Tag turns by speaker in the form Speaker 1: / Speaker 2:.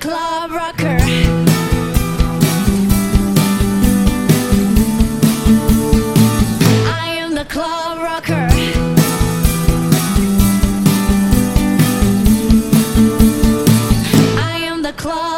Speaker 1: club rocker. I am the club rocker. I am the club.